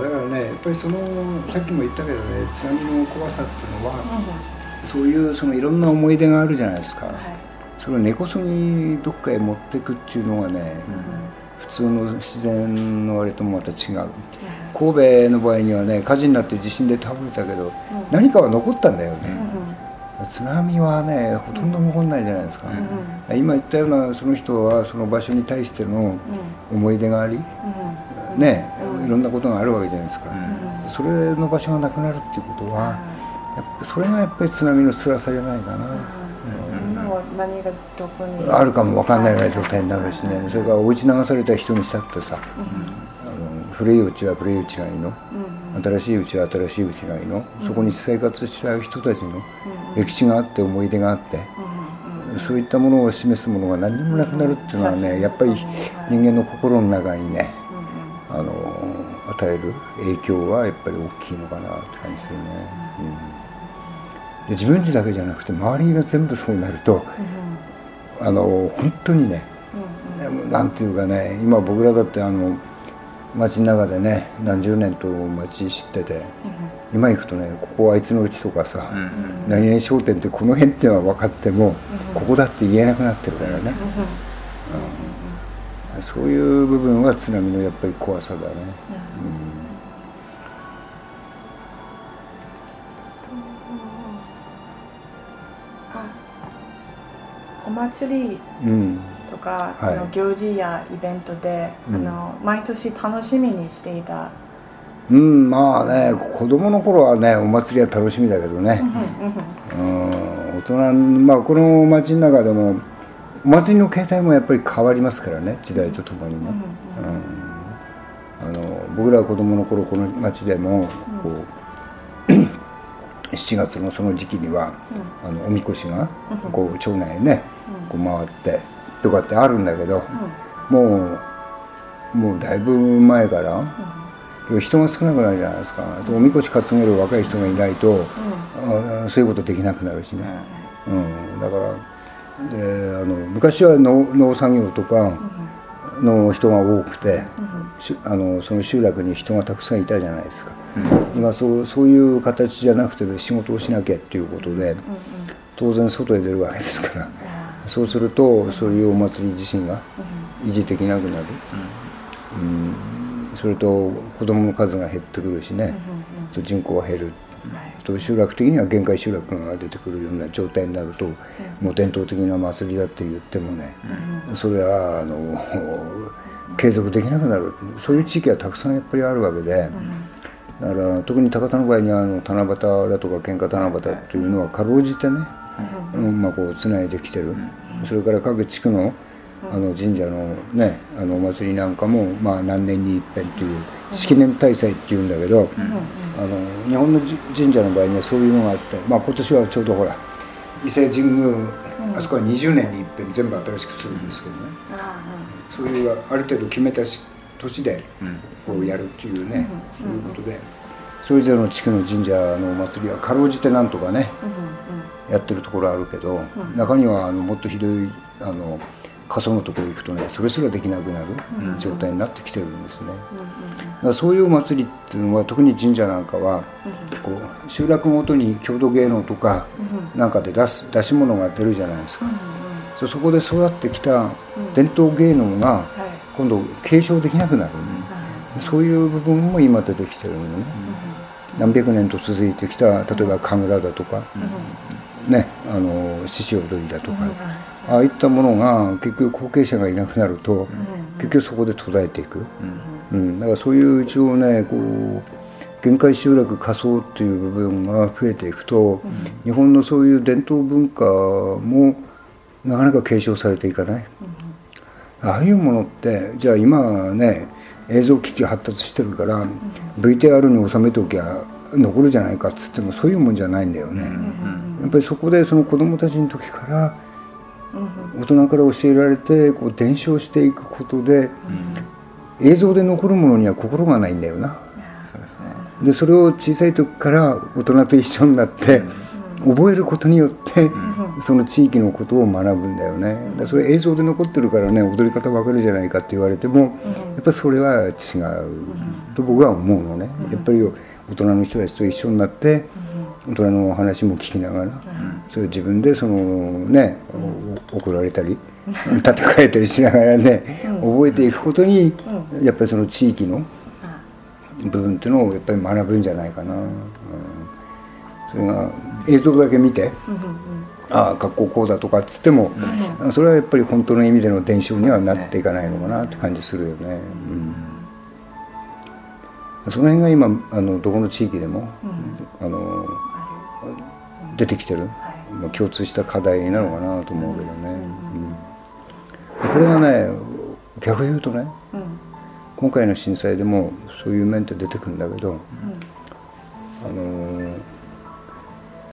だからねやっぱりそのさっきも言ったけどね津波の怖さっていうのは、そういうそのいろんな思い出があるじゃないですか、はい。それを根こそぎどっかへ持っていくっていうのがね、普通の自然のあれともまた違う。神戸の場合にはね火事になって地震で倒れたけど、何かは残ったんだよね、津波はねほとんど残んないじゃないですか、今言ったようなその人はその場所に対しての思い出があり、ね、いろんなことがあるわけじゃないですか、それの場所がなくなるっていうことは、やっぱそれがやっぱり津波の辛さじゃないかな、何がどこにあるかも分かん。ないような状態になるしねそれからお家流された人にしたってさ、あの古いうちは古いうちがいいの、新しいうちは新しいうちがいいの、そこに生活しちゃう人たちの歴史があって思い出があって、そういったものを示すものが何にもなくなるっていうのはねやっぱり人間の心の中にねあの与える影響はやっぱり大きいのかなって感じするね、うん、で自分自だけじゃなくて周りが全部そうなると、あの本当にね、なんていうかね今僕らだってあの街の中でね何十年と街知ってて、今行くとねここあいつのうちとかさ、何々商店ってこの辺ってのは分かっても、ここだって言えなくなってるからね、うん、そういう部分は津波のやっぱり怖さだね、お祭り。うん。とか、はい。あの行事やイベントで、うん。あの毎年楽しみにしていた、うん、まあね子供の頃はねお祭りは楽しみだけどね、うん、大人まあこの街の中でもお祭りの形態もやっぱり変わりますからね時代とともにね、うん、あの僕らは子供の頃この街でもこう、7月のその時期には、あのおみこしがこう町内へね、こう回ってとかってあるんだけど、もうもうだいぶ前から、人が少なくなるじゃないですか。でおみこし担げる若い人がいないと、あそういうことできなくなるしね、うん、だからであの昔は農農作業とかの人が多くて、しあのその集落に人がたくさんいたじゃないですか、今そうそういう形じゃなくて仕事をしなきゃっていうことで、当然外へ出るわけですから、そうするとそういうお祭り自身が維持できなくなる、うん。それと子供の数が減ってくるしね、と人口が減る、と集落的には限界集落が出てくるような状態になると、もう伝統的な祭りだって言ってもね、それはあの継続できなくなる。そういう地域はたくさんやっぱりあるわけで、だから特に高田の場合にはあの七夕だとか喧嘩七夕というのはかろうじてね、うん。まあ、こうつないできてる、それから各地区のあの神社のねあのお祭りなんかも、まあ、何年に一遍っていう式年大祭っていうんだけど、あの日本のじ神社の場合にはそういうのがあって、まあ、今年はちょうどほら伊勢神宮、あそこは20年に一遍全部新しくするんですけどね、そういうある程度決めたし年でこうやるっていうね、そういうことでそれぞれの地区の神社のお祭りはかろうじてなんとかね、やってるところあるけど、中にはあのもっとひどいあの過疎のところ行くとねそれすらできなくなる状態になってきてるんですね、だからそういうお祭りっていうのは特に神社なんかは、こう集落ごとに郷土芸能とかなんかで出す出し物が出るじゃないですか、そそこで育ってきた伝統芸能が今度継承できなくなる、そういう部分も今出てきてるのね、何百年と続いてきた例えば神楽だとか、ねあの獅子踊りだとか、ああいったものが結局後継者がいなくなると、結局そこで途絶えていく、うん。だからそういう一応ねこう限界集落仮想っていう部分が増えていくと、日本のそういう伝統文化もなかなか継承されていかない、ああいうものってじゃあ今はね映像機器発達してるから、VTR に収めておきゃ残るじゃないかっつってもそういうもんじゃないんだよね、やっぱりそこでその子供たちの時から大人から教えられてこう伝承していくことで、映像で残るものには心がないんだよな、でそれを小さい時から大人と一緒になって、覚えることによってその地域のことを学ぶんだよね。だそれ映像で残ってるからね踊り方わかるじゃないかって言われてもやっぱりそれは違う。と僕は思うのね。やっぱり大人の人たちと一緒になって大人の話も聞きながらそれ自分でそのね怒られたり叩かれたりしながらね覚えていくことにやっぱりその地域の部分っていうのをやっぱり学ぶんじゃないかな、うん、それが映像だけ見て、ああ学校こうだとかっつっても、それはやっぱり本当の意味での伝承にはなっていかないのかなって感じするよね、うん、その辺が今あのどこの地域でも、あの出てきてる、まあ、共通した課題なのかなと思うけどね、これがね逆に言うとね、今回の震災でもそういう面って出てくるんだけど、